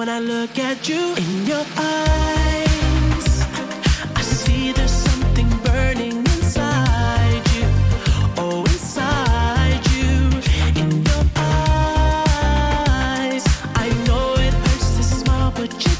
when I look at you in your eyes. I see there's something burning inside you. Oh, inside you, in your eyes. I know it hurts to smile, but you.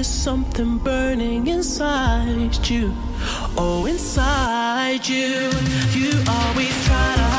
there's something burning inside you. Oh, inside you. You always try to.